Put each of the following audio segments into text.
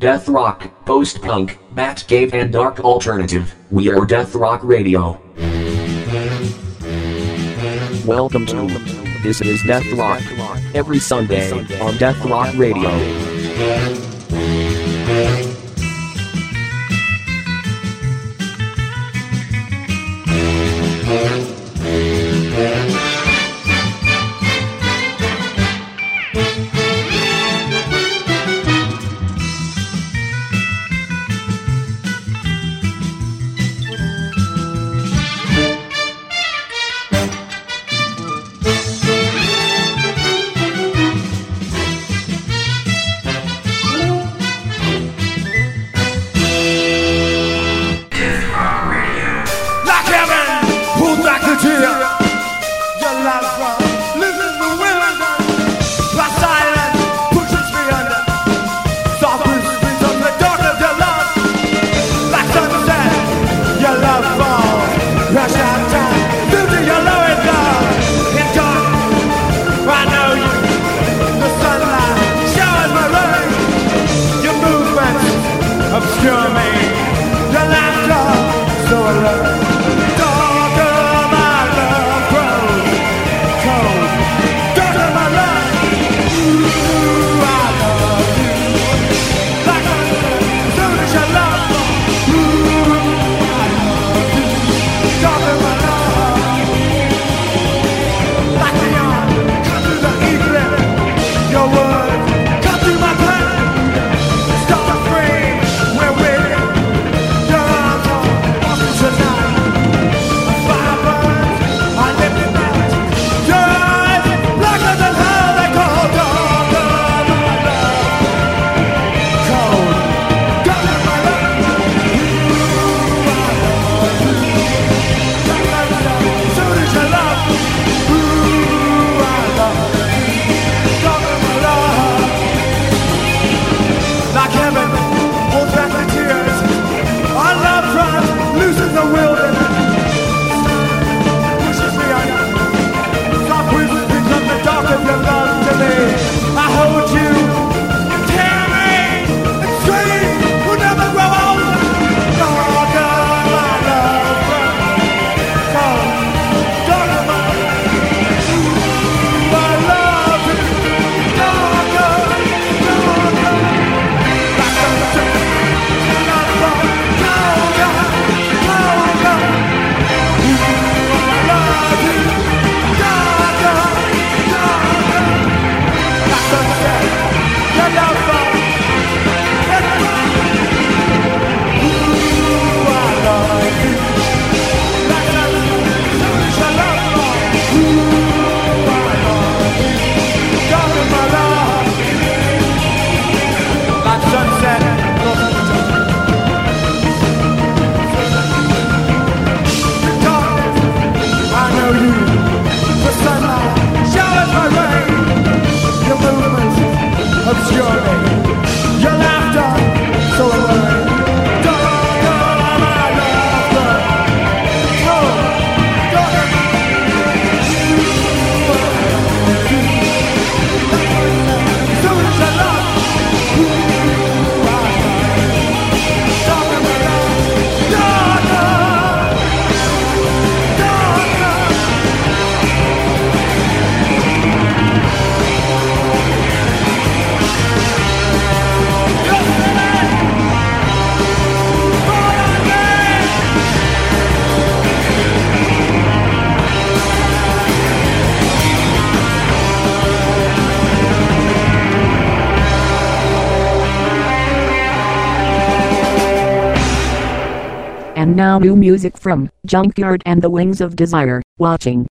Death rock, post punk, Batcave, and dark alternative. We are Death Rock Radio. Welcome to This is Death Rock. Every Sunday on Death Rock Radio. new music from Junkyard and the Wings of Desire, watching.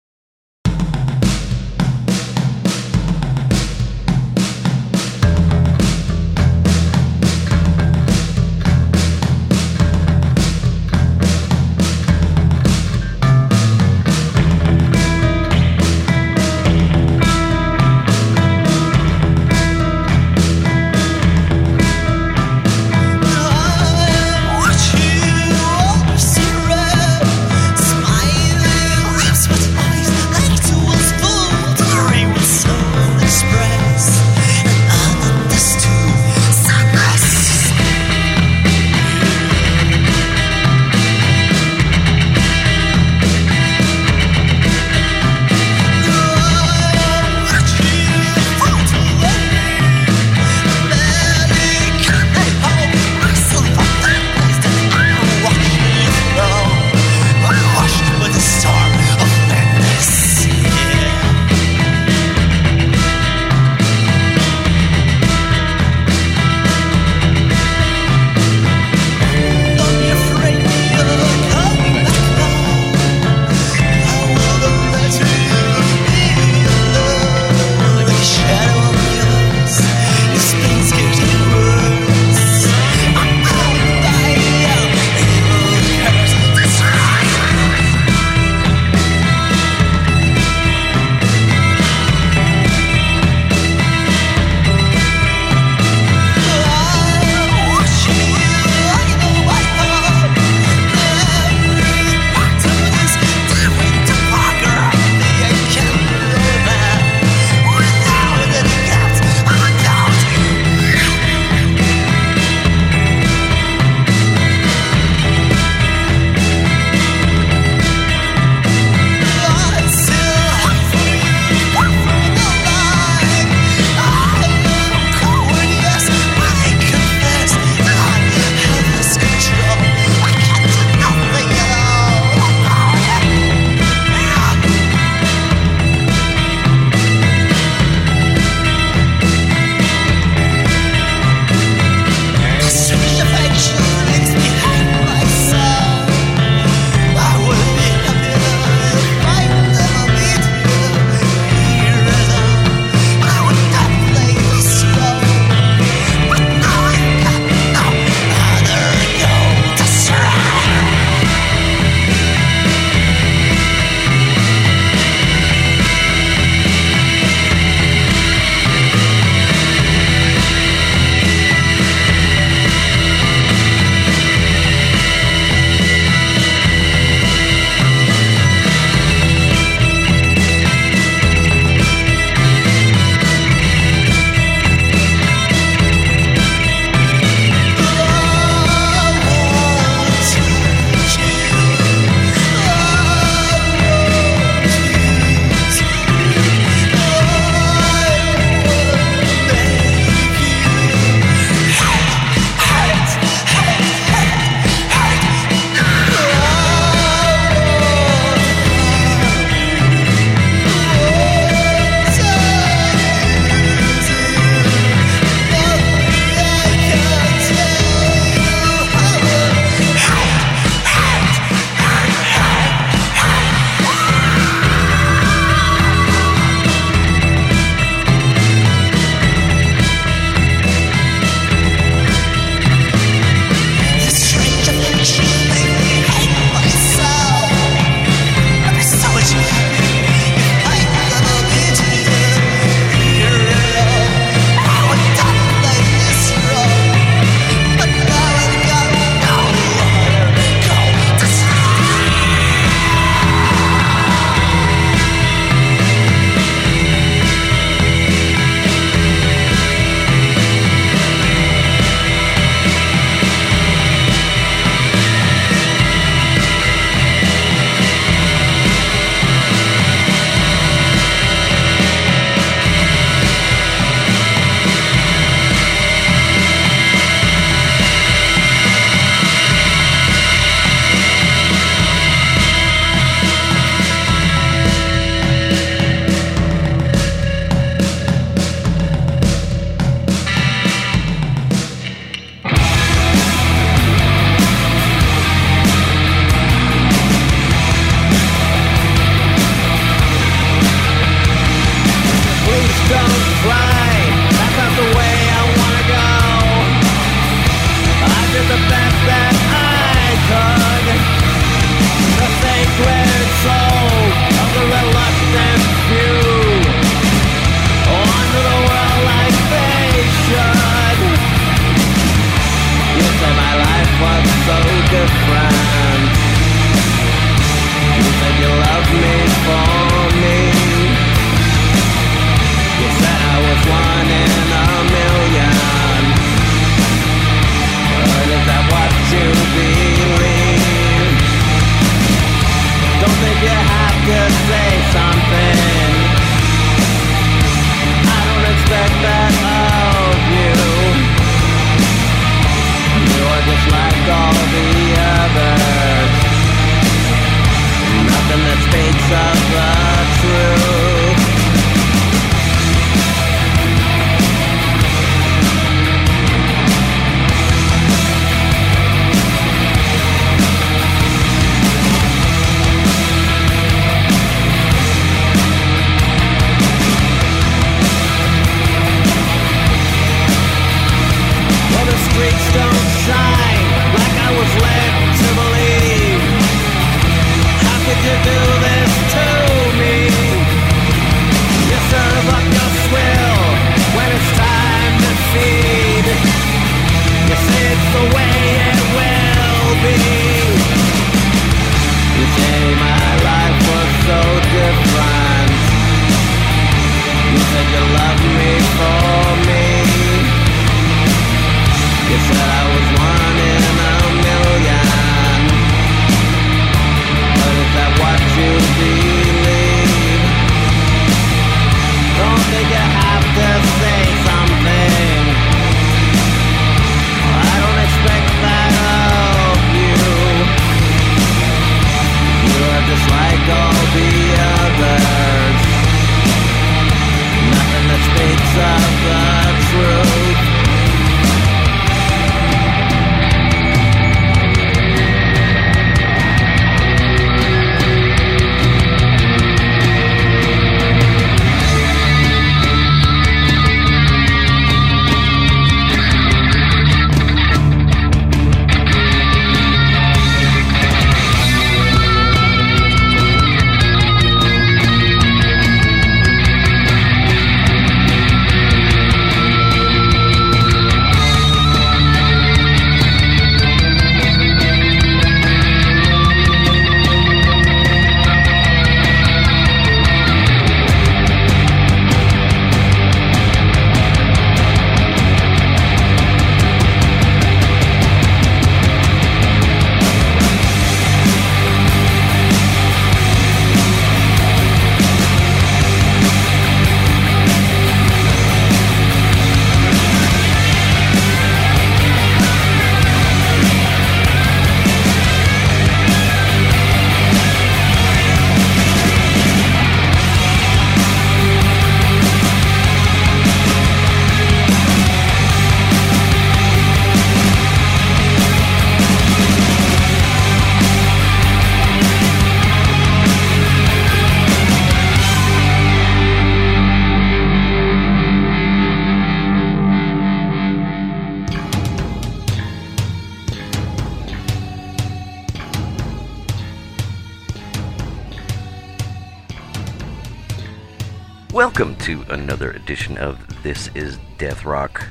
Welcome to another edition of This is Death Rock.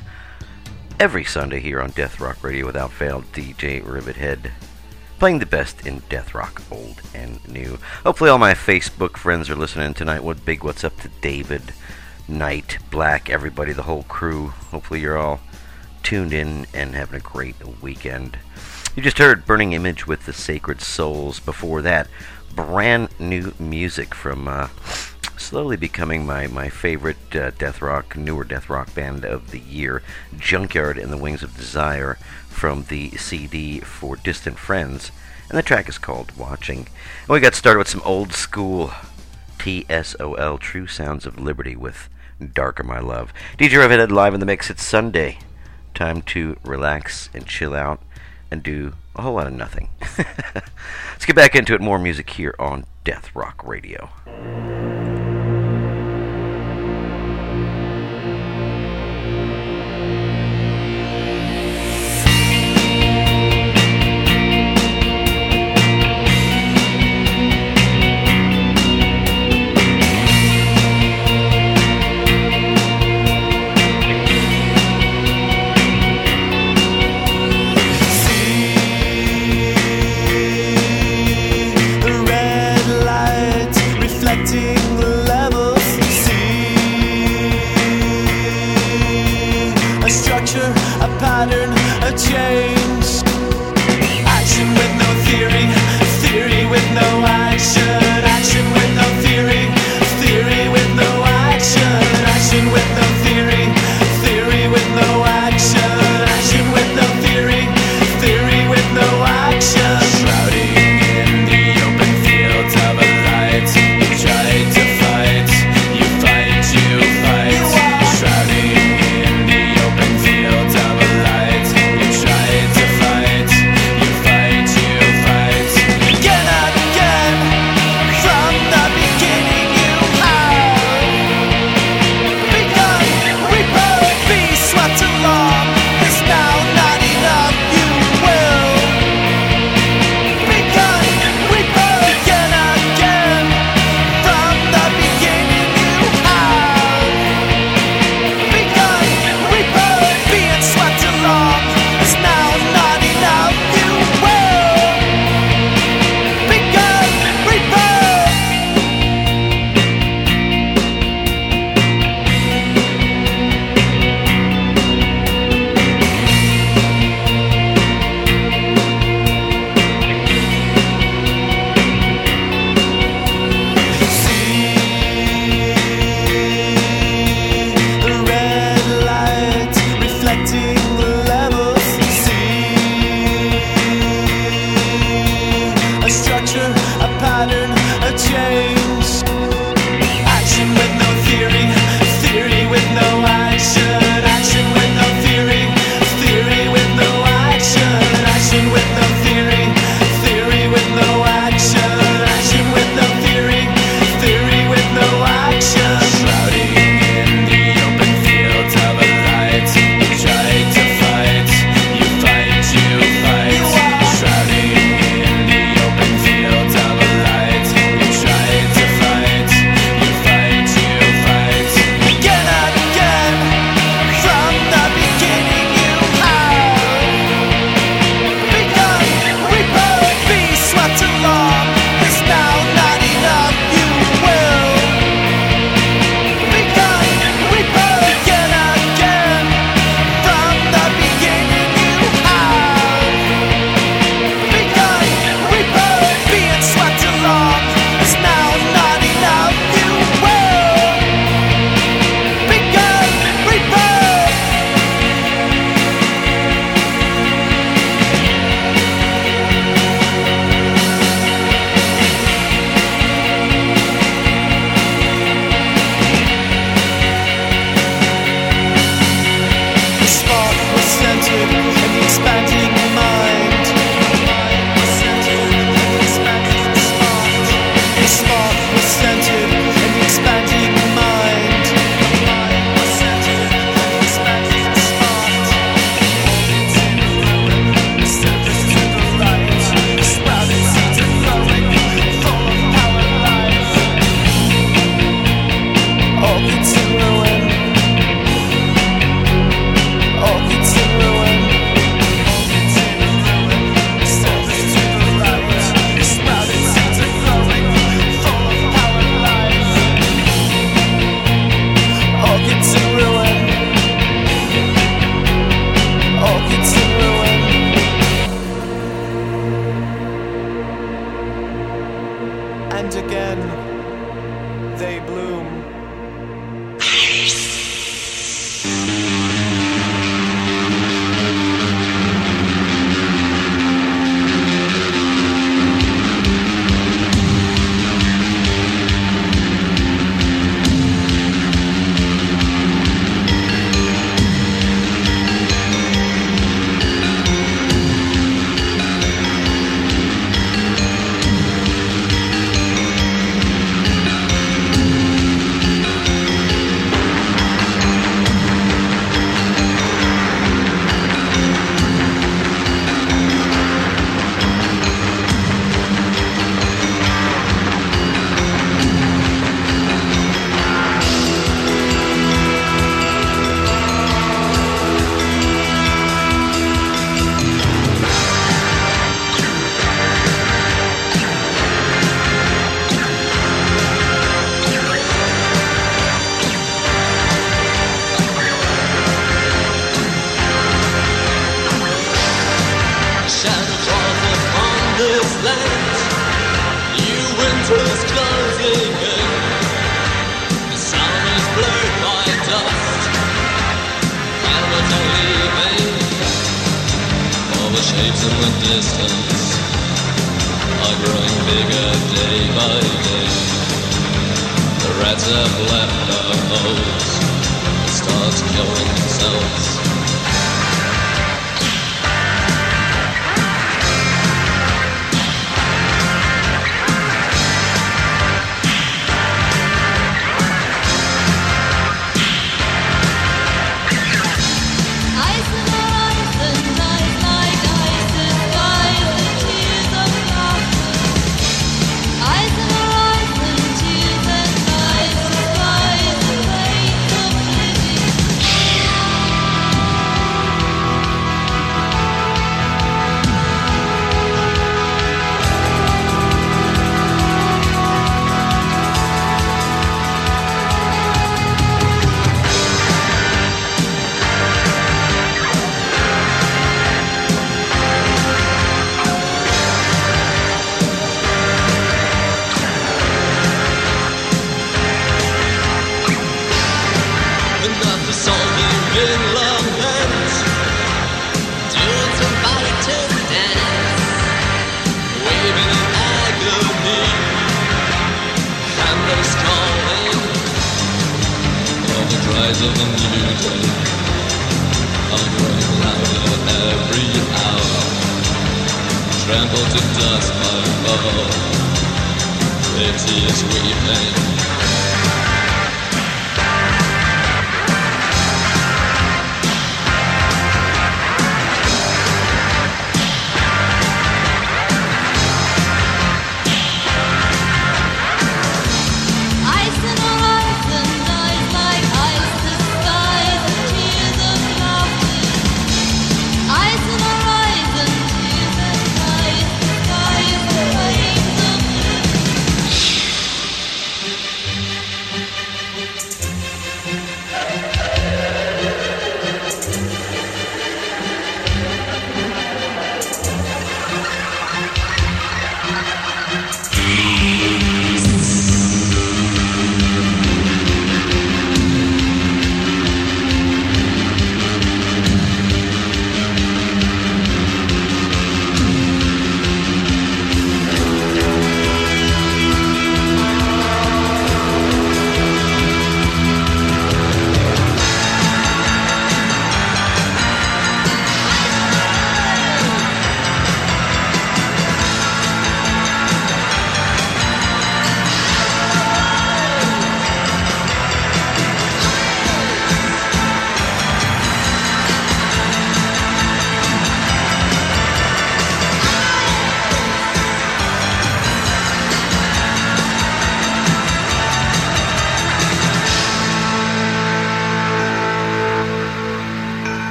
Every Sunday here on Death Rock Radio without fail, DJ Rivethead playing the best in death rock, old and new. Hopefully, all my Facebook friends are listening tonight. What big what's up to David, Knight, Black, everybody, the whole crew. Hopefully, you're all tuned in and having a great weekend. You just heard Burning Image with the Sacred Souls. Before that, brand new music from uh, slowly becoming my, my favorite uh, death rock, newer death rock band of the year, Junkyard and the Wings of Desire from the CD for Distant Friends, and the track is called Watching. And we got started with some old school TSOL, True Sounds of Liberty, with Darker My Love. DJ Rivethead live in the mix. It's Sunday. Time to relax and chill out and do a whole lot of nothing. Let's get back into it. More music here on Death Rock Radio.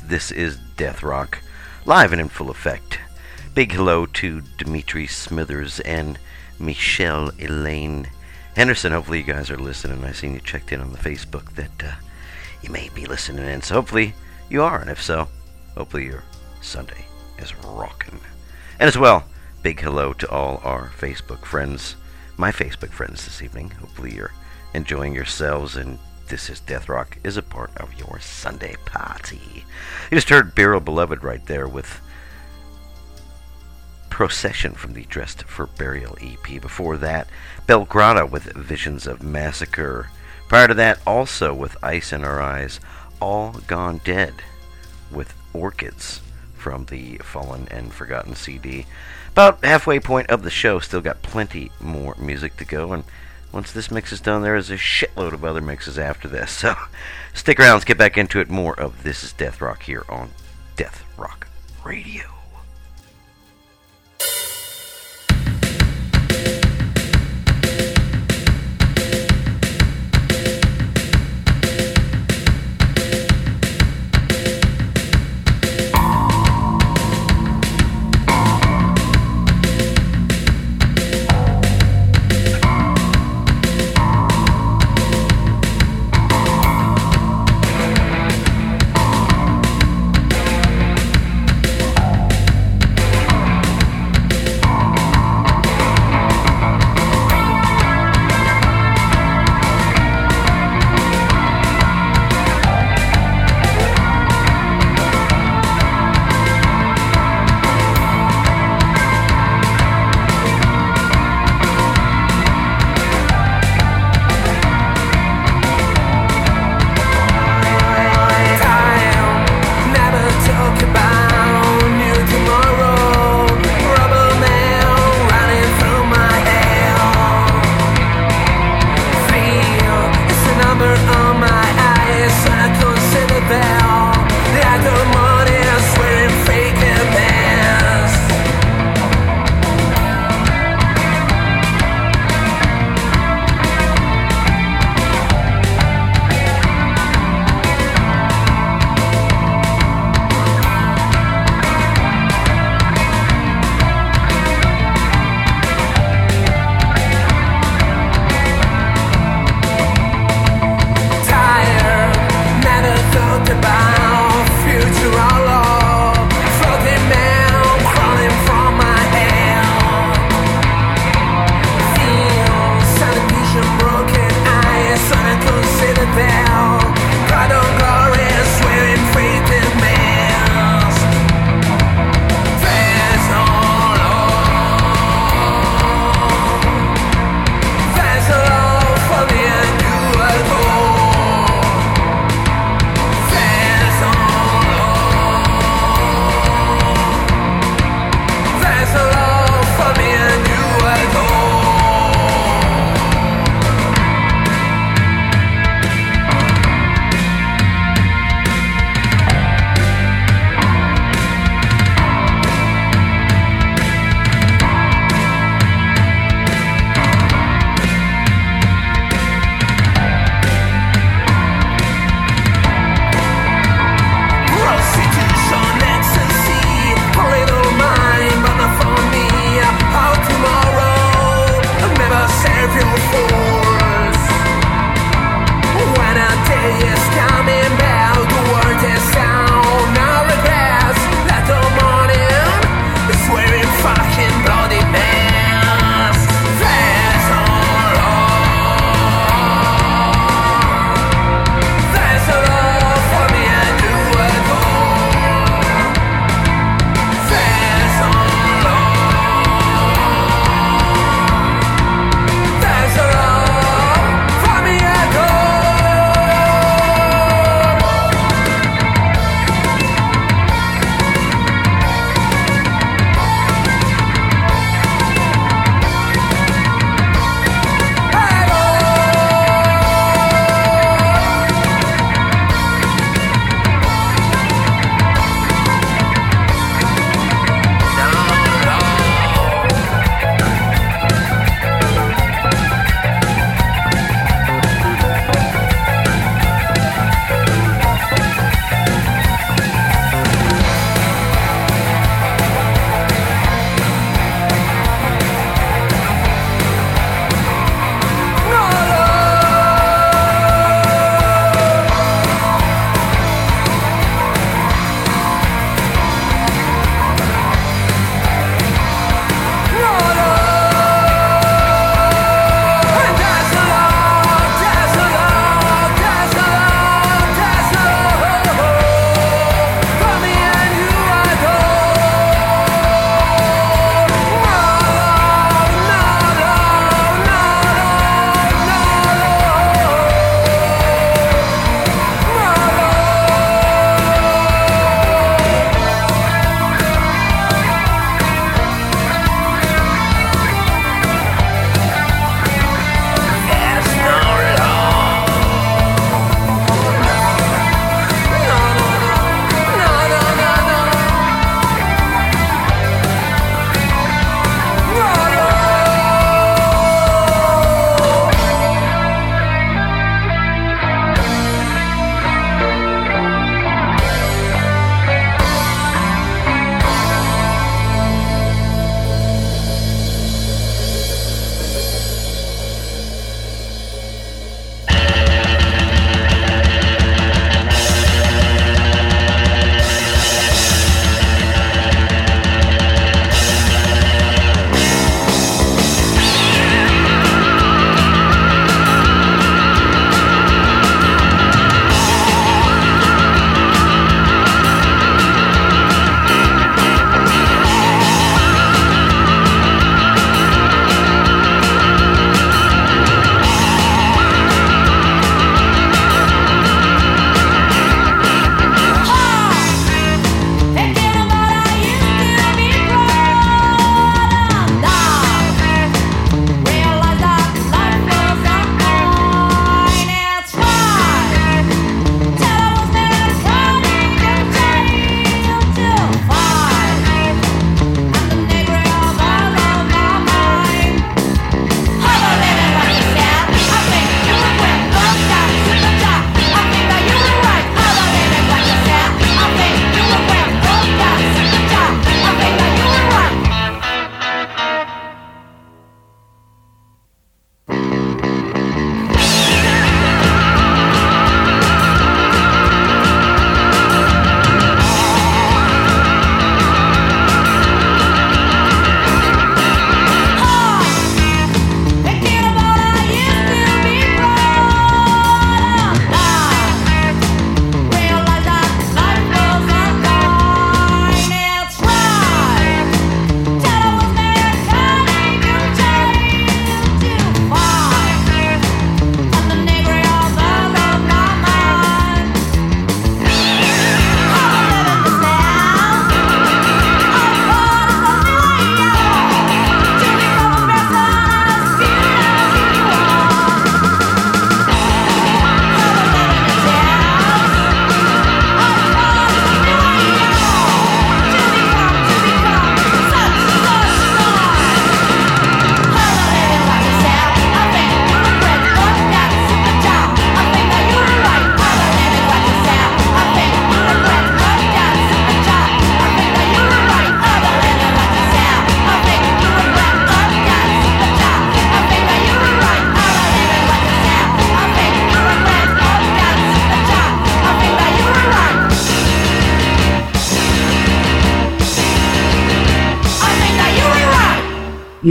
This is Death Rock, live and in full effect. Big hello to Dimitri Smithers and Michelle Elaine Henderson. Hopefully, you guys are listening. I seen you checked in on the Facebook that uh, you may be listening in. So, hopefully, you are. And if so, hopefully, your Sunday is rocking. And as well, big hello to all our Facebook friends, my Facebook friends this evening. Hopefully, you're enjoying yourselves and this is Death Rock is a part of your Sunday party. You just heard Burial Beloved right there with Procession from the Dressed for Burial EP. Before that, Belgrada with Visions of Massacre. Prior to that, also with Ice in Our Eyes, All Gone Dead with Orchids from the Fallen and Forgotten CD. About halfway point of the show, still got plenty more music to go, and once this mix is done, there is a shitload of other mixes after this. So stick around, let's get back into it. More of This is Death Rock here on Death Rock Radio.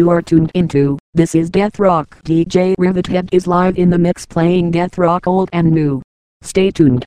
you are tuned into. This is Death Rock. DJ Rivithead is live in the mix playing Death Rock old and new. Stay tuned.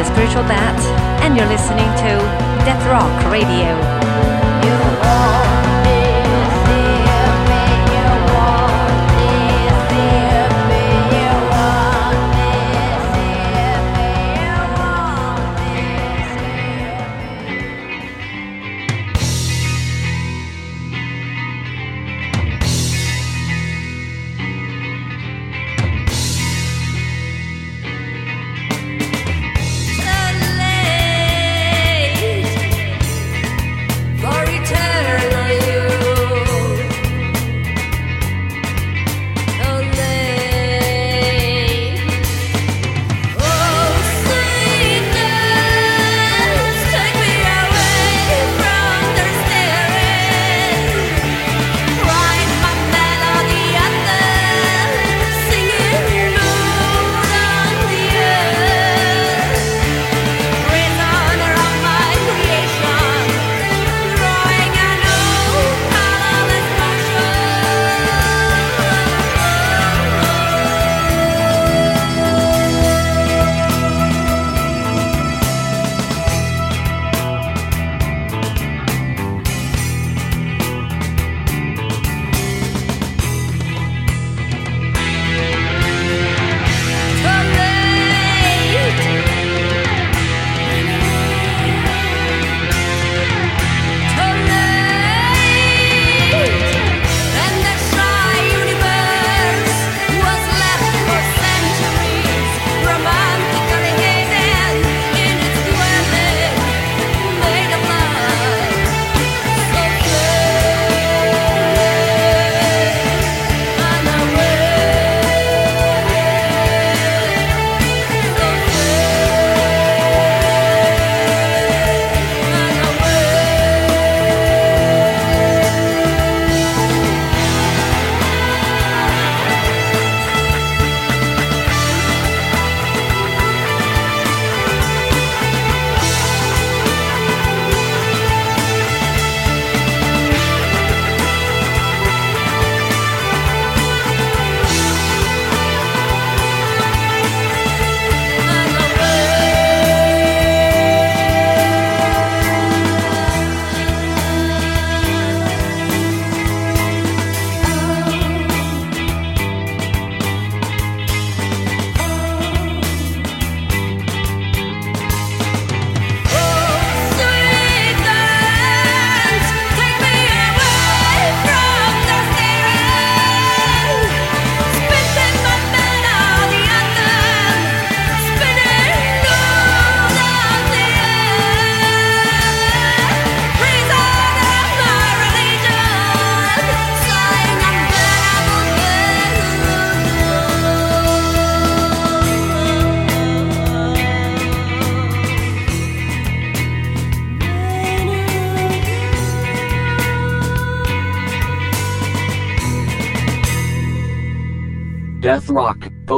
The Spiritual Bat, and you're listening to Death Rock Radio. You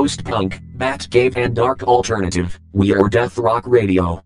post-punk, Bat Cave, and dark alternative. We are Death Rock Radio.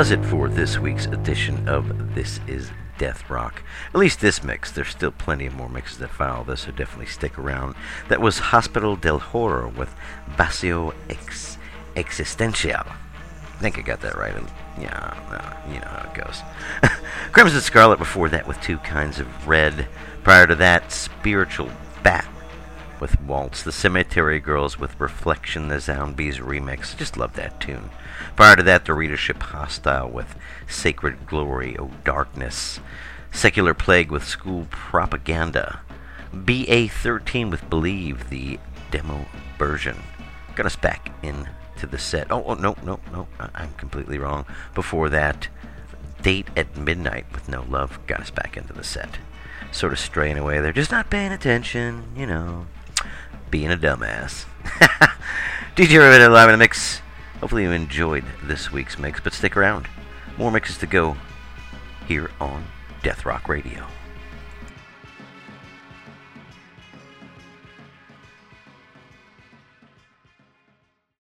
Does it for this week's edition of This Is Death Rock. At least this mix. There's still plenty of more mixes that follow this, so definitely stick around. That was Hospital del Horror with Vacío Ex- Existencial. I think I got that right. Yeah, uh, you know how it goes. Crimson Scarlet before that with Two Kinds of Red. Prior to that, Spiritual Bat with Waltz. The Cemetery Girls with Reflection, the Zombies remix. Just love that tune. Prior to that, the Readership Hostile with Sacred Glory, O Darkness. Secular Plague with School Propaganda. BA 13 with Believe, the demo version. Got us back into the set. Oh, oh no, no, no, I'm completely wrong. Before that, Date at Midnight with No Love got us back into the set. Sort of straying away there, just not paying attention, you know, being a dumbass. DJ Rivet live in the mix. Hopefully you enjoyed this week's mix, but stick around. More mixes to go here on Death Rock Radio.